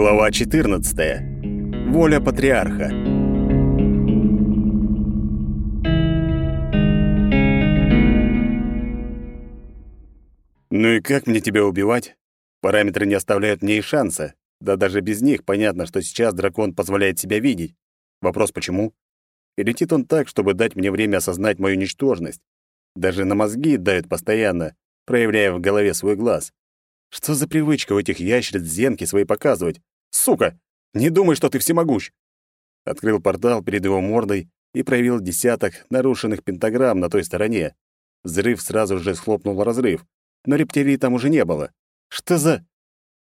Глава 14. Воля патриарха. Ну и как мне тебя убивать? Параметры не оставляют мне и шанса. Да даже без них понятно, что сейчас дракон позволяет себя видеть. Вопрос почему? И летит он так, чтобы дать мне время осознать мою ничтожность. Даже на мозги дают постоянно, проявляя в голове свой глаз. Что за привычка у этих ящериц зенки свои показывать? Сука! Не думай, что ты всемогущ!» Открыл портал перед его мордой и проявил десяток нарушенных пентаграмм на той стороне. Взрыв сразу же схлопнул разрыв, но рептилии там уже не было. Что за...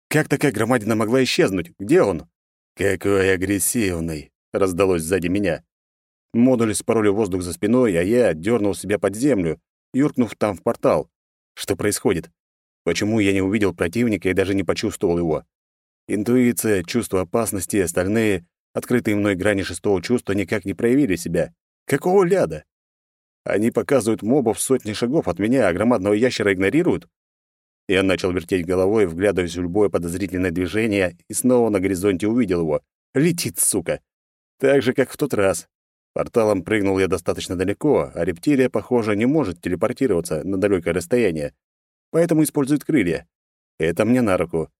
Как такая громадина могла исчезнуть? Где он? «Какой агрессивный!» — раздалось сзади меня. Модуль спороли воздух за спиной, а я дернул себя под землю, юркнув там в портал. Что происходит? Почему я не увидел противника и даже не почувствовал его? Интуиция, чувство опасности и остальные, открытые мной грани шестого чувства, никак не проявили себя. Какого ляда? Они показывают мобов сотни шагов от меня, а громадного ящера игнорируют? Я начал вертеть головой, вглядываясь в любое подозрительное движение, и снова на горизонте увидел его. Летит, сука! Так же, как в тот раз. Порталом прыгнул я достаточно далеко, а рептилия, похоже, не может телепортироваться на далекое расстояние поэтому использует крылья. Это мне на руку.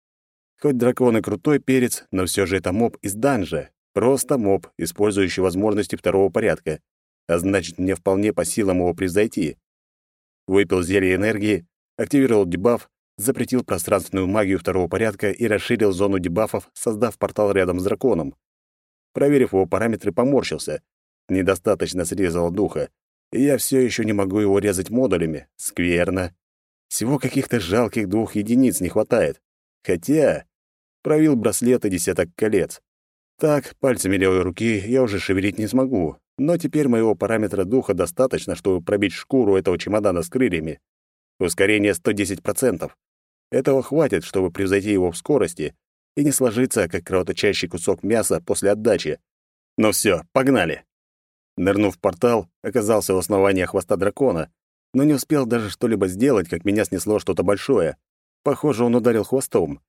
Хоть дракон и крутой перец, но все же это моб из данжа. Просто моб, использующий возможности второго порядка. А значит, мне вполне по силам его превзойти. Выпил зелье энергии, активировал дебаф, запретил пространственную магию второго порядка и расширил зону дебафов, создав портал рядом с драконом. Проверив его параметры, поморщился. Недостаточно срезал духа, и я все еще не могу его резать модулями. Скверно. Всего каких-то жалких двух единиц не хватает. Хотя провил браслет и десяток колец. Так, пальцами левой руки я уже шевелить не смогу, но теперь моего параметра духа достаточно, чтобы пробить шкуру этого чемодана с крыльями. Ускорение 110%. Этого хватит, чтобы превзойти его в скорости и не сложиться, как кровоточащий кусок мяса после отдачи. Ну все, погнали. Нырнув в портал, оказался у основания хвоста дракона, но не успел даже что-либо сделать, как меня снесло что-то большое. Похоже, он ударил хвостом.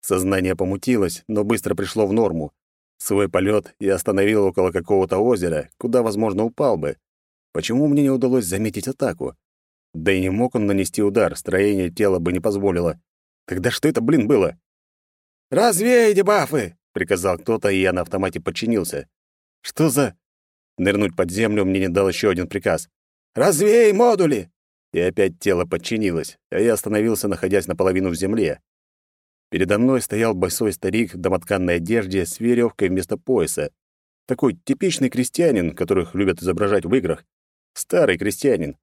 Сознание помутилось, но быстро пришло в норму. Свой полет я остановил около какого-то озера, куда, возможно, упал бы. Почему мне не удалось заметить атаку? Да и не мог он нанести удар, строение тела бы не позволило. Тогда что это, блин, было? «Развей дебафы!» — приказал кто-то, и я на автомате подчинился. «Что за...» Нырнуть под землю мне не дал еще один приказ. «Развей модули!» И опять тело подчинилось, а я остановился, находясь наполовину в земле. Передо мной стоял босой старик в домотканной одежде с веревкой вместо пояса. Такой типичный крестьянин, которых любят изображать в играх. Старый крестьянин.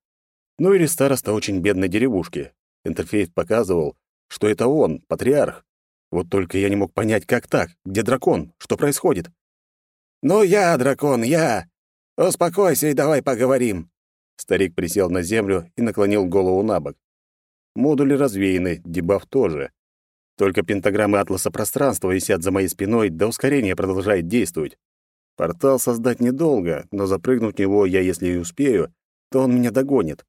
Ну или староста очень бедной деревушки. Интерфейс показывал, что это он, патриарх. Вот только я не мог понять, как так? Где дракон? Что происходит? «Ну я, дракон, я! Успокойся и давай поговорим!» Старик присел на землю и наклонил голову на бок. Модули развеяны, дебаф тоже. Только пентаграммы атласа пространства висят за моей спиной, да ускорение продолжает действовать. Портал создать недолго, но запрыгнуть в него я, если и успею, то он меня догонит.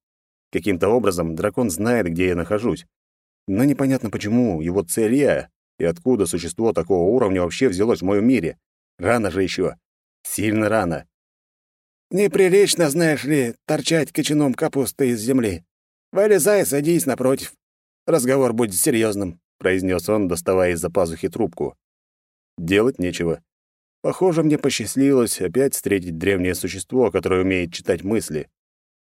Каким-то образом дракон знает, где я нахожусь. Но непонятно почему, его цель я, и откуда существо такого уровня вообще взялось в моем мире. Рано же еще. Сильно рано. Неприлично, знаешь ли, торчать кочаном капусты из земли. Вылезай, садись напротив. Разговор будет серьезным, произнес он, доставая из-за пазухи трубку. Делать нечего. Похоже, мне посчастливилось опять встретить древнее существо, которое умеет читать мысли.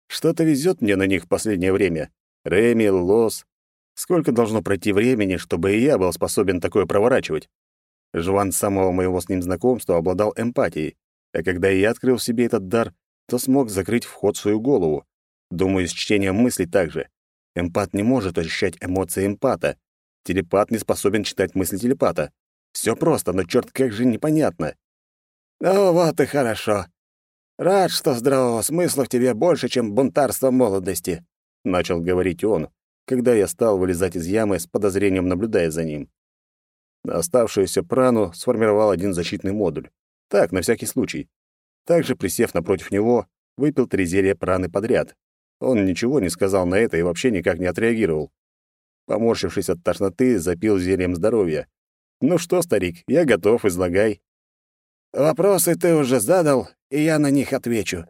Что-то везет мне на них в последнее время. Реми, Лос. Сколько должно пройти времени, чтобы и я был способен такое проворачивать? Жван с самого моего с ним знакомства обладал эмпатией. А когда я открыл в себе этот дар, то смог закрыть вход в свою голову. Думаю, с чтением мыслей также. Эмпат не может ощущать эмоции эмпата. Телепат не способен читать мысли телепата. Все просто, но черт как же непонятно. Ну вот и хорошо. Рад, что здравого смысла в тебе больше, чем бунтарство молодости, начал говорить он, когда я стал вылезать из ямы с подозрением, наблюдая за ним. Оставшуюся прану сформировал один защитный модуль. Так, на всякий случай. Также, присев напротив него, выпил три зелья праны подряд. Он ничего не сказал на это и вообще никак не отреагировал. Поморщившись от тошноты, запил зельем здоровья. Ну что, старик, я готов, излагай. Вопросы ты уже задал, и я на них отвечу.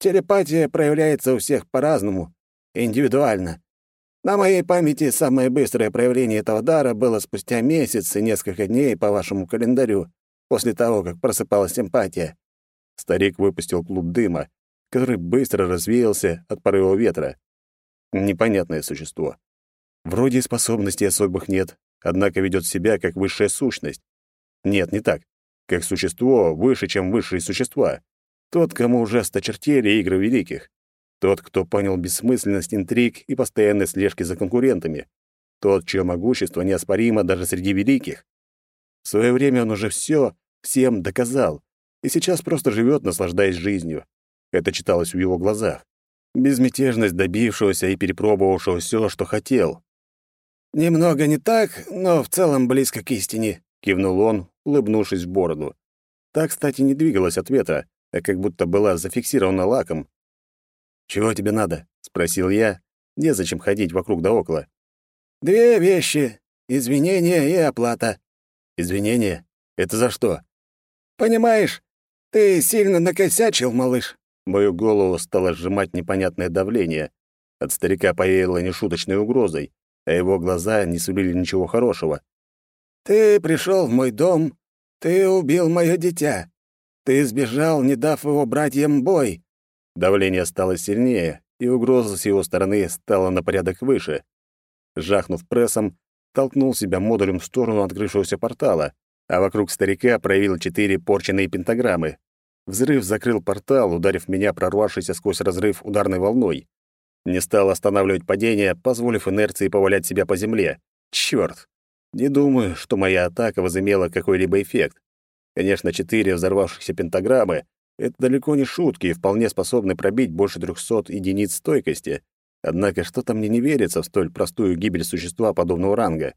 Телепатия проявляется у всех по-разному, индивидуально. На моей памяти самое быстрое проявление этого дара было спустя месяц и несколько дней по вашему календарю, после того, как просыпалась симпатия. Старик выпустил клуб дыма, который быстро развеялся от порыва ветра. Непонятное существо. Вроде способностей особых нет, однако ведет себя как высшая сущность. Нет, не так. Как существо выше, чем высшие существа. Тот, кому уже осточертели игры великих. Тот, кто понял бессмысленность интриг и постоянной слежки за конкурентами. Тот, чье могущество неоспоримо даже среди великих. В свое время он уже все всем доказал, и сейчас просто живет, наслаждаясь жизнью. Это читалось в его глазах. Безмятежность добившегося и перепробовавшего все, что хотел. «Немного не так, но в целом близко к истине», — кивнул он, улыбнувшись в бороду. Так, кстати, не двигалась от ветра, а как будто была зафиксирована лаком. «Чего тебе надо?» — спросил я. Незачем ходить вокруг да около. «Две вещи. Извинения и оплата». «Извинения? Это за что?» «Понимаешь, ты сильно накосячил, малыш. Мою голову стало сжимать непонятное давление. От старика повеяло нешуточной угрозой, а его глаза не сулили ничего хорошего. «Ты пришел в мой дом, ты убил мое дитя. Ты сбежал, не дав его братьям бой». Давление стало сильнее, и угроза с его стороны стала на порядок выше. Жахнув прессом, толкнул себя модулем в сторону открывшегося портала, а вокруг старика проявил четыре порченные пентаграммы, Взрыв закрыл портал, ударив меня прорвавшейся сквозь разрыв ударной волной. Не стал останавливать падение, позволив инерции повалять себя по земле. Чёрт! Не думаю, что моя атака возымела какой-либо эффект. Конечно, четыре взорвавшихся пентаграммы — это далеко не шутки и вполне способны пробить больше трехсот единиц стойкости. Однако что-то мне не верится в столь простую гибель существа подобного ранга.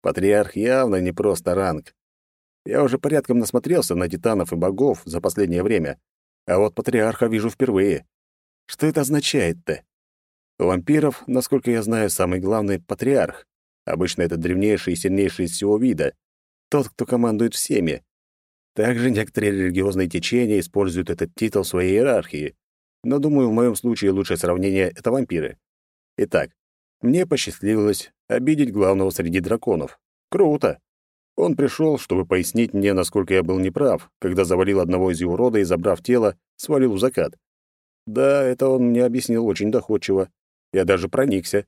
Патриарх явно не просто ранг. Я уже порядком насмотрелся на титанов и богов за последнее время, а вот патриарха вижу впервые. Что это означает-то? У вампиров, насколько я знаю, самый главный — патриарх. Обычно это древнейший и сильнейший из всего вида. Тот, кто командует всеми. Также некоторые религиозные течения используют этот титул в своей иерархии. Но, думаю, в моем случае лучшее сравнение — это вампиры. Итак, мне посчастливилось обидеть главного среди драконов. Круто! Он пришел, чтобы пояснить мне, насколько я был неправ, когда завалил одного из его рода и, забрав тело, свалил в закат. Да, это он мне объяснил очень доходчиво. Я даже проникся.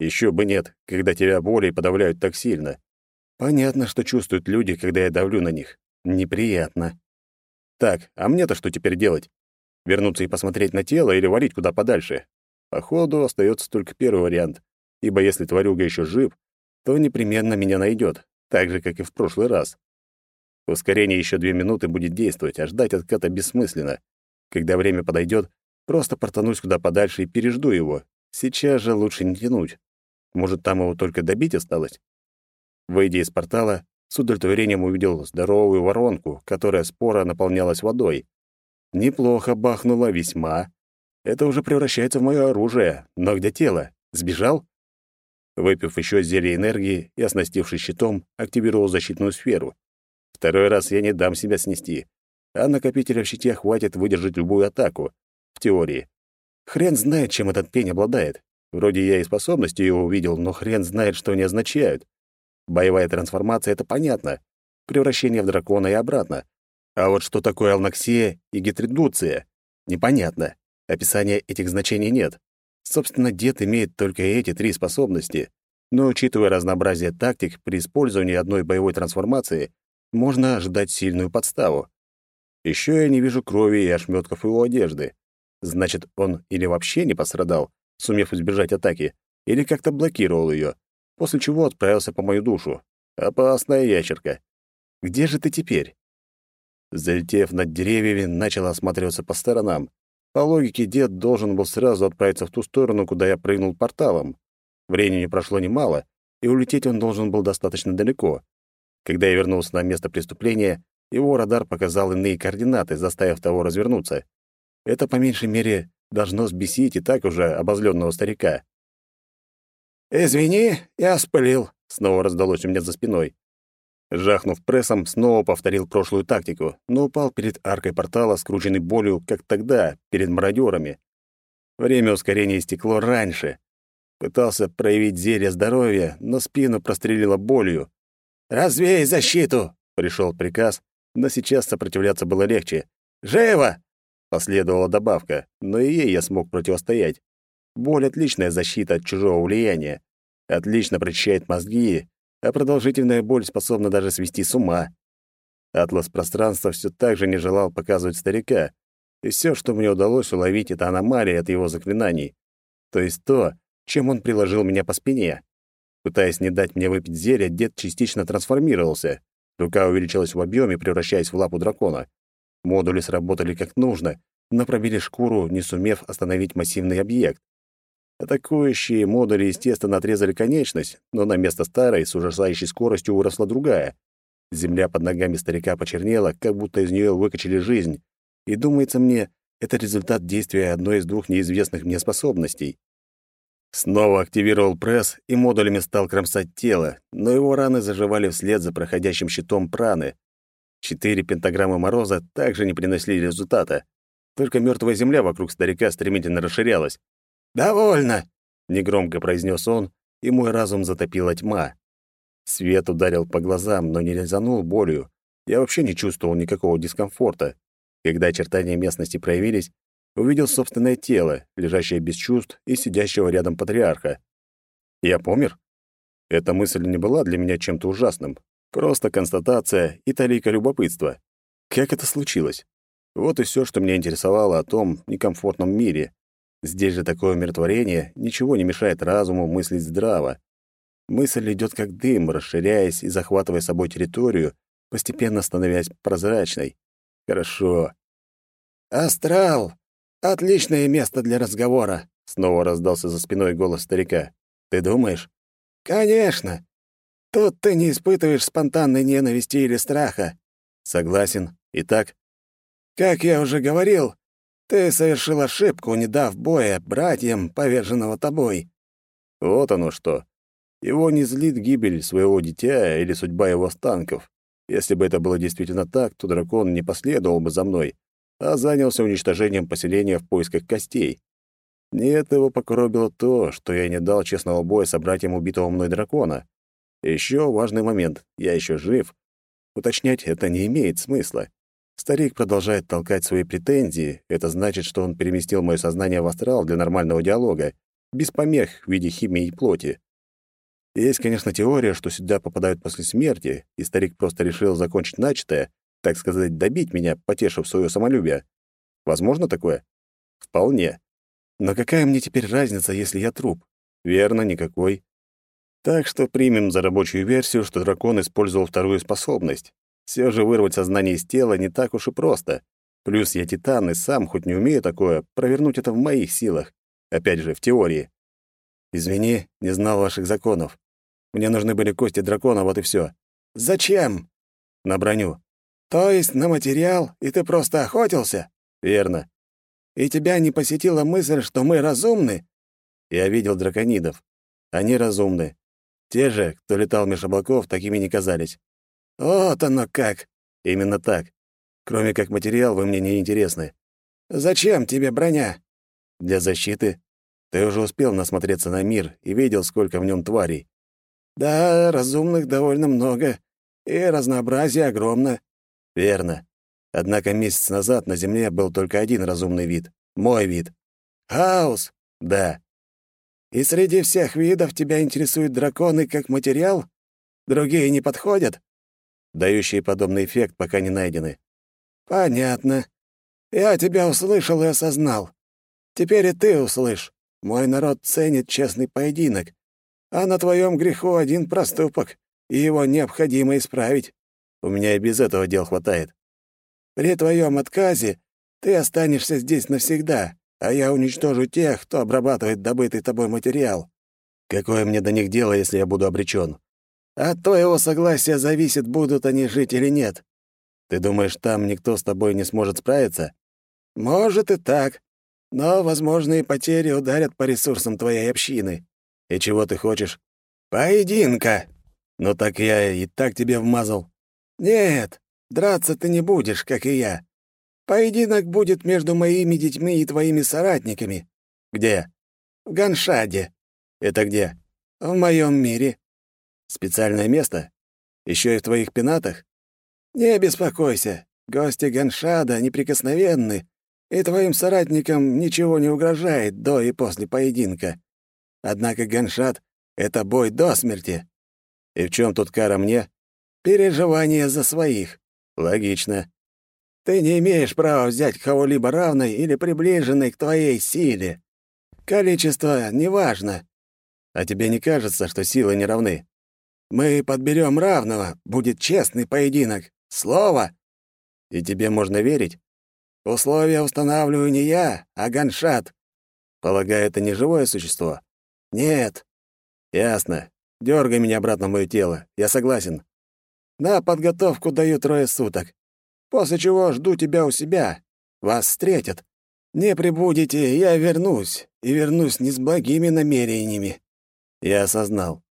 Еще бы нет, когда тебя более подавляют так сильно. Понятно, что чувствуют люди, когда я давлю на них. Неприятно. Так, а мне-то что теперь делать? Вернуться и посмотреть на тело или валить куда подальше? Походу, остается только первый вариант, ибо если тварюга еще жив, то непременно меня найдет, так же, как и в прошлый раз. Ускорение еще две минуты будет действовать, а ждать отката бессмысленно. Когда время подойдет, просто портанусь куда подальше и пережду его. Сейчас же лучше не тянуть. Может, там его только добить осталось? Выйдя из портала, с удовлетворением увидел здоровую воронку, которая спора наполнялась водой. Неплохо бахнуло, весьма. Это уже превращается в мое оружие. Но где тело? Сбежал? Выпив еще зелье энергии и оснастившись щитом, активировал защитную сферу. Второй раз я не дам себя снести, а накопителя в щите хватит выдержать любую атаку. В теории. Хрен знает, чем этот пень обладает. Вроде я и способности его увидел, но хрен знает, что они означают. Боевая трансформация — это понятно. Превращение в дракона и обратно. А вот что такое алнаксия и гетридуция? Непонятно. Описания этих значений нет. Собственно, дед имеет только эти три способности, но, учитывая разнообразие тактик, при использовании одной боевой трансформации можно ожидать сильную подставу. Еще я не вижу крови и ошметков его одежды. Значит, он или вообще не пострадал, сумев избежать атаки, или как-то блокировал ее, после чего отправился по мою душу. Опасная ящерка. Где же ты теперь? Залетев над деревьями, начал осматриваться по сторонам. По логике, дед должен был сразу отправиться в ту сторону, куда я прыгнул порталом. Времени прошло немало, и улететь он должен был достаточно далеко. Когда я вернулся на место преступления, его радар показал иные координаты, заставив того развернуться. Это, по меньшей мере, должно сбесить и так уже обозленного старика. «Извини, я спылил», — снова раздалось у меня за спиной. Жахнув прессом, снова повторил прошлую тактику, но упал перед аркой портала, скрученный болью, как тогда, перед мародерами. Время ускорения истекло раньше. Пытался проявить зелье здоровья, но спину прострелило болью. «Развей защиту!» — пришел приказ, но сейчас сопротивляться было легче. «Живо!» — последовала добавка, но и ей я смог противостоять. Боль — отличная защита от чужого влияния. Отлично прочищает мозги, а продолжительная боль способна даже свести с ума. Атлас пространства все так же не желал показывать старика, и все, что мне удалось уловить, это аномалия от его заклинаний. То есть то, чем он приложил меня по спине. Пытаясь не дать мне выпить зелье, дед частично трансформировался. Рука увеличилась в объеме, превращаясь в лапу дракона. Модули сработали как нужно, но пробили шкуру, не сумев остановить массивный объект. Атакующие модули, естественно, отрезали конечность, но на место старой с ужасающей скоростью выросла другая. Земля под ногами старика почернела, как будто из нее выкачали жизнь. И, думается мне, это результат действия одной из двух неизвестных мне способностей. Снова активировал пресс и модулями стал кромсать тело, но его раны заживали вслед за проходящим щитом праны. Четыре пентаграммы Мороза также не принесли результата. Только мертвая земля вокруг старика стремительно расширялась. «Довольно!» — негромко произнес он, и мой разум затопила тьма. Свет ударил по глазам, но не резанул болью. Я вообще не чувствовал никакого дискомфорта. Когда очертания местности проявились, увидел собственное тело, лежащее без чувств и сидящего рядом патриарха. Я помер? Эта мысль не была для меня чем-то ужасным. Просто констатация и талика любопытства. Как это случилось? Вот и все, что меня интересовало о том некомфортном мире. Здесь же такое умиротворение ничего не мешает разуму мыслить здраво. Мысль идет как дым, расширяясь и захватывая собой территорию, постепенно становясь прозрачной. Хорошо. «Астрал! Отличное место для разговора!» Снова раздался за спиной голос старика. «Ты думаешь?» «Конечно! Тут ты не испытываешь спонтанной ненависти или страха». «Согласен. Итак?» «Как я уже говорил, ты совершил ошибку, не дав боя братьям, поверженного тобой». Вот оно что. Его не злит гибель своего дитя или судьба его останков. Если бы это было действительно так, то дракон не последовал бы за мной, а занялся уничтожением поселения в поисках костей. Нет, его покоробило то, что я не дал честного боя собратьям убитого мной дракона. Еще важный момент. Я еще жив. Уточнять это не имеет смысла. Старик продолжает толкать свои претензии. Это значит, что он переместил мое сознание в астрал для нормального диалога, без помех в виде химии и плоти. Есть, конечно, теория, что сюда попадают после смерти, и старик просто решил закончить начатое, так сказать, добить меня, потешив свое самолюбие. Возможно такое? Вполне. Но какая мне теперь разница, если я труп? Верно, никакой. Так что примем за рабочую версию, что дракон использовал вторую способность. Все же вырвать сознание из тела не так уж и просто. Плюс я титан и сам, хоть не умею такое, провернуть это в моих силах. Опять же, в теории. Извини, не знал ваших законов. Мне нужны были кости дракона, вот и все. Зачем? На броню. То есть на материал, и ты просто охотился? Верно. И тебя не посетила мысль, что мы разумны? Я видел драконидов. Они разумны. Те же, кто летал меж облаков, такими не казались. «Вот оно как!» «Именно так. Кроме как материал, вы мне не интересны». «Зачем тебе броня?» «Для защиты. Ты уже успел насмотреться на мир и видел, сколько в нем тварей». «Да, разумных довольно много, и разнообразие огромно». «Верно. Однако месяц назад на Земле был только один разумный вид. Мой вид». «Хаос?» «Да». «И среди всех видов тебя интересуют драконы как материал? Другие не подходят?» Дающие подобный эффект, пока не найдены. Понятно. Я тебя услышал и осознал. Теперь и ты услышь. Мой народ ценит честный поединок, а на твоем греху один проступок, и его необходимо исправить. У меня и без этого дел хватает. При твоем отказе ты останешься здесь навсегда, а я уничтожу тех, кто обрабатывает добытый тобой материал. Какое мне до них дело, если я буду обречен? От твоего согласия зависит, будут они жить или нет. Ты думаешь, там никто с тобой не сможет справиться? Может и так. Но возможные потери ударят по ресурсам твоей общины. И чего ты хочешь? Поединка. «Ну так я и так тебе вмазал». «Нет, драться ты не будешь, как и я. Поединок будет между моими детьми и твоими соратниками». «Где?» «В Ганшаде». «Это где?» «В моем мире». «Специальное место? Еще и в твоих пенатах?» «Не беспокойся, гости Ганшада неприкосновенны, и твоим соратникам ничего не угрожает до и после поединка. Однако Ганшад — это бой до смерти. И в чем тут кара мне? Переживание за своих. Логично. Ты не имеешь права взять кого-либо равной или приближенной к твоей силе. Количество неважно. А тебе не кажется, что силы не равны? Мы подберем равного, будет честный поединок. Слово. И тебе можно верить? Условия устанавливаю не я, а Ганшат. Полагаю, это не живое существо? Нет. Ясно. Дёргай меня обратно в моё тело. Я согласен. На подготовку даю трое суток. После чего жду тебя у себя. Вас встретят. Не прибудете, я вернусь. И вернусь не с благими намерениями. Я осознал.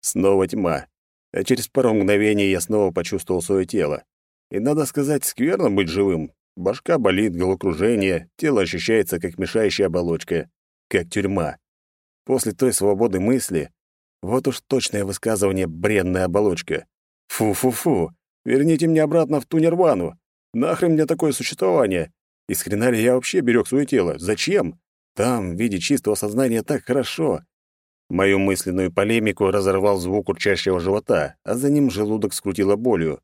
Снова тьма. А через пару мгновений я снова почувствовал своё тело. И, надо сказать, скверно быть живым. Башка болит, головокружение, тело ощущается как мешающая оболочка, как тюрьма. После той свободы мысли вот уж точное высказывание «бренная оболочка». Фу-фу-фу, верните меня обратно в ту нирвану. Нахрен мне такое существование? И с хрена ли я вообще берег свое тело? Зачем? Там, в виде чистого сознания, так хорошо. Мою мысленную полемику разорвал звук урчащего живота, а за ним желудок скрутило болью.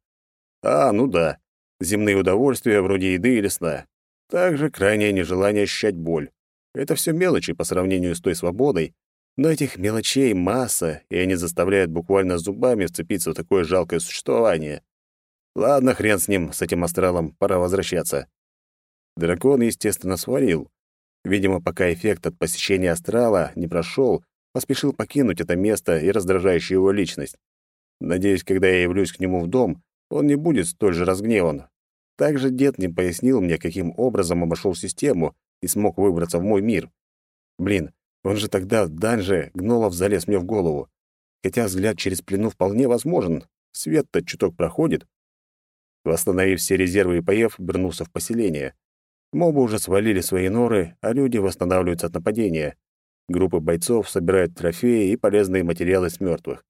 А, ну да, земные удовольствия вроде еды или сна. Также крайнее нежелание ощущать боль. Это все мелочи по сравнению с той свободой, но этих мелочей масса, и они заставляют буквально зубами вцепиться в такое жалкое существование. Ладно, хрен с ним, с этим астралом, пора возвращаться. Дракон, естественно, сварил. Видимо, пока эффект от посещения астрала не прошел, поспешил покинуть это место и раздражающую его личность. Надеюсь, когда я явлюсь к нему в дом, он не будет столь же разгневан. Также дед не пояснил мне, каким образом обошел систему и смог выбраться в мой мир. Блин, он же тогда в данже гнолов залез мне в голову. Хотя взгляд через плену вполне возможен. Свет-то чуток проходит. Восстановив все резервы и поев, вернулся в поселение. Мобы уже свалили свои норы, а люди восстанавливаются от нападения. Группы бойцов собирают трофеи и полезные материалы с мертвых.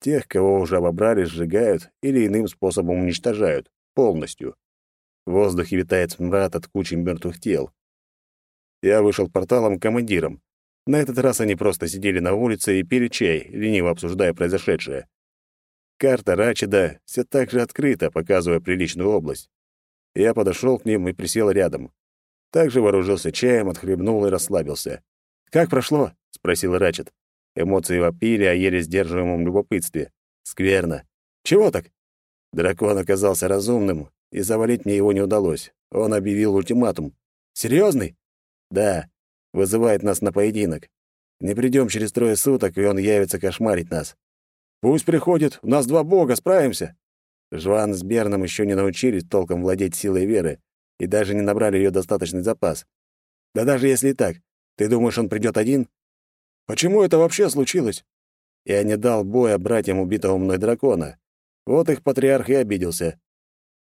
Тех, кого уже обобрали, сжигают или иным способом уничтожают. Полностью. В воздухе витает смрад от кучи мертвых тел. Я вышел порталом командиром. На этот раз они просто сидели на улице и пили чай, лениво обсуждая произошедшее. Карта Рачида все так же открыта, показывая приличную область. Я подошел к ним и присел рядом. Также вооружился чаем, отхлебнул и расслабился. «Как прошло?» — спросил Рачид. Эмоции вопили о еле сдерживаемом любопытстве. «Скверно. Чего так?» Дракон оказался разумным, и завалить мне его не удалось. Он объявил ультиматум. «Серьезный?» «Да вызывает нас на поединок. Не придем через трое суток, и он явится кошмарить нас. Пусть приходит, у нас два бога, справимся. Жван с Берном еще не научились толком владеть силой веры и даже не набрали ее достаточный запас. Да даже если и так, ты думаешь, он придет один? Почему это вообще случилось? Я не дал боя братьям убитого мной дракона. Вот их патриарх и обиделся.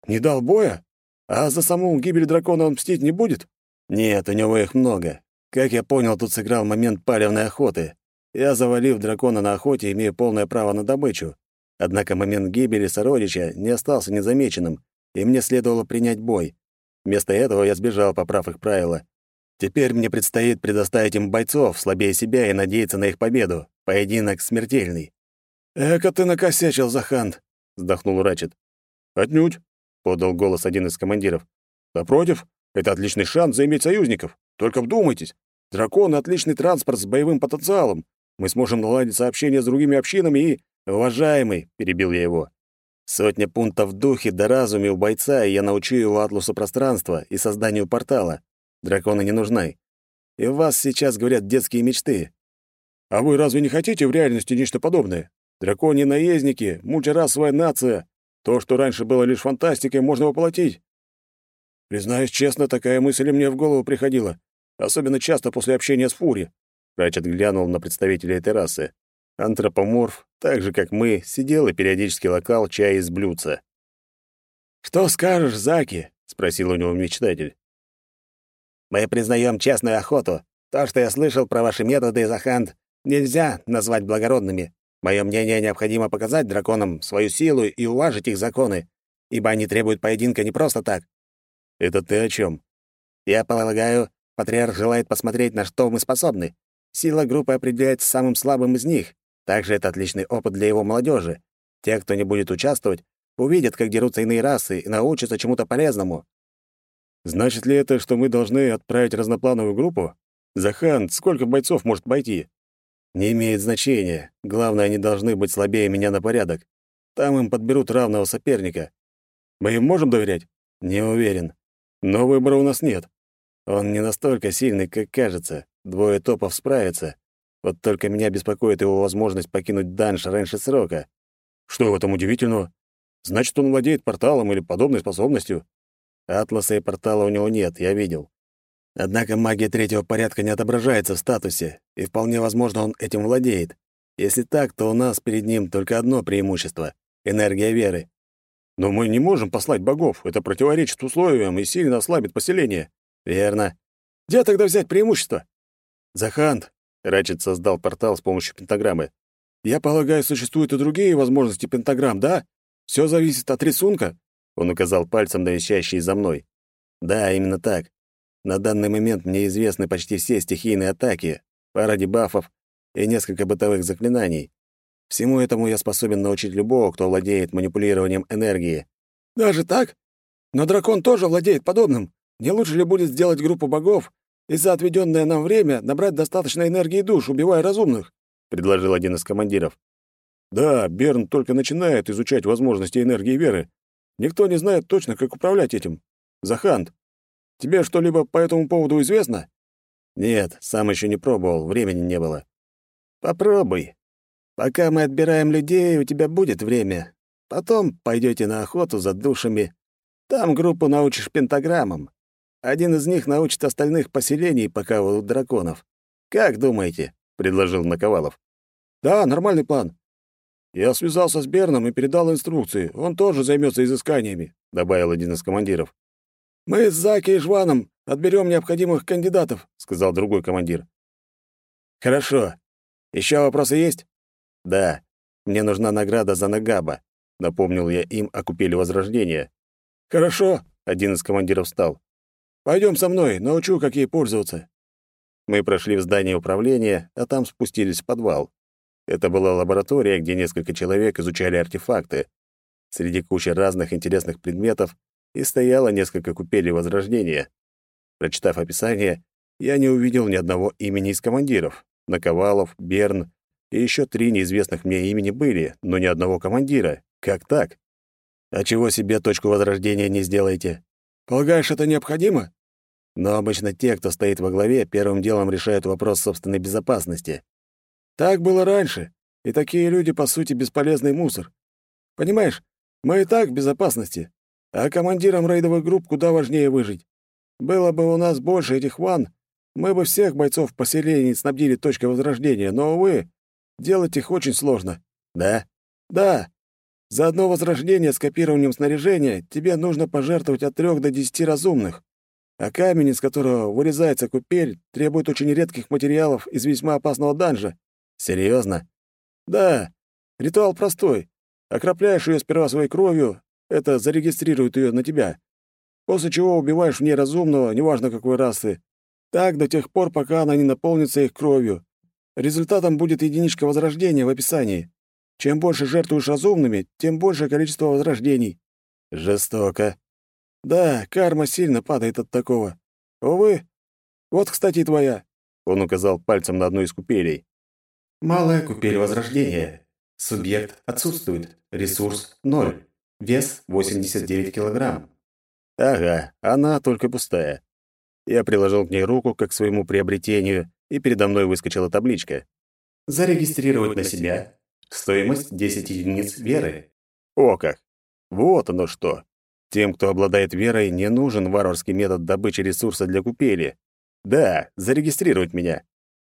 Не дал боя? А за саму гибель дракона он мстить не будет? Нет, у него их много. Как я понял, тут сыграл момент палевной охоты. Я, завалив дракона на охоте, имею полное право на добычу. Однако момент гибели сородича не остался незамеченным, и мне следовало принять бой. Вместо этого я сбежал, поправ их правила. Теперь мне предстоит предоставить им бойцов, слабее себя, и надеяться на их победу. Поединок смертельный. «Эка ты накосячил, Захант!» — вздохнул Рачет. «Отнюдь!» — подал голос один из командиров. «Напротив, это отличный шанс заиметь союзников. Только вдумайтесь. Дракон — отличный транспорт с боевым потенциалом. Мы сможем наладить сообщение с другими общинами и... Уважаемый, — перебил я его. Сотня пунктов в духе да разуме у бойца, и я научу его атласу пространства и созданию портала. Драконы не нужны. И у вас сейчас говорят детские мечты. А вы разве не хотите в реальности нечто подобное? Драконьи наездники, мультирасовая нация. То, что раньше было лишь фантастикой, можно воплотить. Признаюсь честно, такая мысль мне в голову приходила, особенно часто после общения с Фури. Рачет глянул на представителей этой расы. Антропоморф, так же как мы, сидел и периодически локал чай из блюдца. «Что скажешь, Заки?» — спросил у него мечтатель. «Мы признаем честную охоту. То, что я слышал про ваши методы, Захант, нельзя назвать благородными. Мое мнение, необходимо показать драконам свою силу и уважить их законы, ибо они требуют поединка не просто так». «Это ты о чем? «Я полагаю, патриарх желает посмотреть, на что мы способны. Сила группы определяется самым слабым из них. Также это отличный опыт для его молодежи. Те, кто не будет участвовать, увидят, как дерутся иные расы и научатся чему-то полезному. Значит ли это, что мы должны отправить разноплановую группу? Захан, сколько бойцов может пойти? Не имеет значения. Главное, они должны быть слабее меня на порядок. Там им подберут равного соперника. Мы им можем доверять? Не уверен. Но выбора у нас нет. Он не настолько сильный, как кажется. Двое топов справятся. Вот только меня беспокоит его возможность покинуть данж раньше срока. Что в этом удивительного? Значит, он владеет порталом или подобной способностью. Атласа и портала у него нет, я видел. Однако магия третьего порядка не отображается в статусе, и вполне возможно, он этим владеет. Если так, то у нас перед ним только одно преимущество — энергия веры. Но мы не можем послать богов, это противоречит условиям и сильно ослабит поселение. Верно. Где тогда взять преимущество? Захант, Рачет создал портал с помощью пентаграммы. Я полагаю, существуют и другие возможности пентаграмм, да? Все зависит от рисунка. Он указал пальцем на висящий за мной. Да, именно так. На данный момент мне известны почти все стихийные атаки, пара дебафов и несколько бытовых заклинаний. Всему этому я способен научить любого, кто владеет манипулированием энергии. Даже так? Но дракон тоже владеет подобным. Не лучше ли будет сделать группу богов и за отведенное нам время набрать достаточно энергии душ, убивая разумных?» — предложил один из командиров. «Да, Берн только начинает изучать возможности энергии веры. Никто не знает точно, как управлять этим. Захант, тебе что-либо по этому поводу известно?» «Нет, сам еще не пробовал, времени не было». «Попробуй. Пока мы отбираем людей, у тебя будет время. Потом пойдете на охоту за душами. Там группу научишь пентаграммам. Один из них научит остальных поселений, пока у драконов. Как думаете?» — предложил Наковалов. «Да, нормальный план. Я связался с Берном и передал инструкции. Он тоже займется изысканиями», — добавил один из командиров. «Мы с Заки и Жваном отберем необходимых кандидатов», — сказал другой командир. «Хорошо. Еще вопросы есть?» «Да. Мне нужна награда за Нагаба», — напомнил я им о купеле Возрождения. «Хорошо», — один из командиров встал. Пойдем со мной, научу, как ей пользоваться». Мы прошли в здание управления, а там спустились в подвал. Это была лаборатория, где несколько человек изучали артефакты. Среди кучи разных интересных предметов и стояло несколько купелей Возрождения. Прочитав описание, я не увидел ни одного имени из командиров. Наковалов, Берн и еще три неизвестных мне имени были, но ни одного командира. Как так? А чего себе точку Возрождения не сделаете? Полагаешь, это необходимо? Но обычно те, кто стоит во главе, первым делом решают вопрос собственной безопасности. Так было раньше, и такие люди, по сути, бесполезный мусор. Понимаешь, мы и так в безопасности, а командирам рейдовых групп куда важнее выжить. Было бы у нас больше этих ван, мы бы всех бойцов поселений снабдили точкой возрождения, но, увы, делать их очень сложно. Да? Да. За одно возрождение с копированием снаряжения тебе нужно пожертвовать от трех до десяти разумных а камень, из которого вырезается купель, требует очень редких материалов из весьма опасного данжа. Серьезно? Да. Ритуал простой. Окропляешь ее сперва своей кровью, это зарегистрирует ее на тебя. После чего убиваешь в ней разумного, неважно какой расы. Так до тех пор, пока она не наполнится их кровью. Результатом будет единичка возрождения в описании. Чем больше жертвуешь разумными, тем большее количество возрождений. Жестоко. Да, карма сильно падает от такого. Увы. Вот, кстати, твоя. Он указал пальцем на одну из купелей. Малая купель возрождения. Субъект отсутствует. Ресурс — ноль. Вес — 89 килограмм. Ага, она только пустая. Я приложил к ней руку, как к своему приобретению, и передо мной выскочила табличка. Зарегистрировать на себя. Стоимость 10 единиц веры. О как! Вот оно что! Тем, кто обладает верой, не нужен варварский метод добычи ресурса для купели. Да, зарегистрировать меня.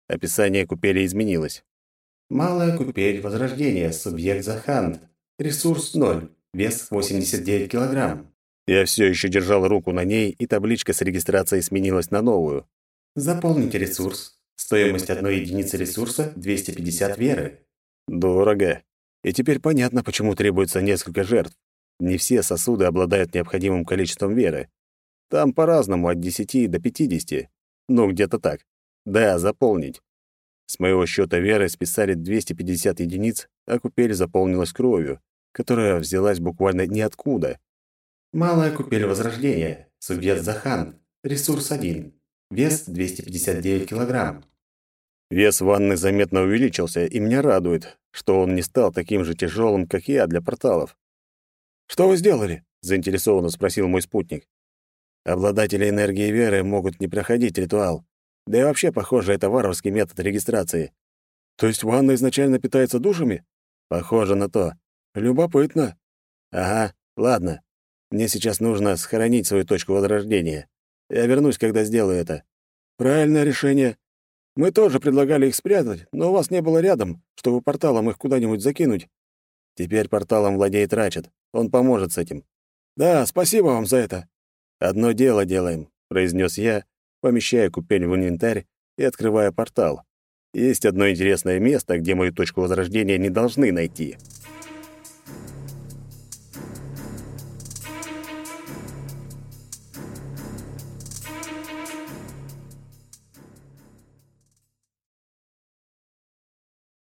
Описание купели изменилось. Малая купель возрождения. Субъект Захант. Ресурс 0. Вес 89 килограмм. Я все еще держал руку на ней, и табличка с регистрацией сменилась на новую. Заполните ресурс. Стоимость одной единицы ресурса 250 веры. Дорого. И теперь понятно, почему требуется несколько жертв. Не все сосуды обладают необходимым количеством веры. Там по-разному, от 10 до 50. Ну, где-то так. Да, заполнить. С моего счета веры списали 250 единиц, а купель заполнилась кровью, которая взялась буквально ниоткуда. Малая купель возрождения. Субъект Захан. Ресурс 1. Вес 259 килограмм. Вес ванны заметно увеличился, и меня радует, что он не стал таким же тяжелым, как я для порталов. «Что вы сделали?» — заинтересованно спросил мой спутник. Обладатели энергии веры могут не проходить ритуал. Да и вообще, похоже, это варварский метод регистрации. То есть ванна изначально питается душами? Похоже на то. Любопытно. Ага, ладно. Мне сейчас нужно сохранить свою точку возрождения. Я вернусь, когда сделаю это. Правильное решение. Мы тоже предлагали их спрятать, но у вас не было рядом, чтобы порталом их куда-нибудь закинуть. Теперь порталом владеет Рачет. Он поможет с этим. Да, спасибо вам за это. Одно дело делаем, произнес я, помещая купель в инвентарь и открывая портал. Есть одно интересное место, где мою точку возрождения не должны найти.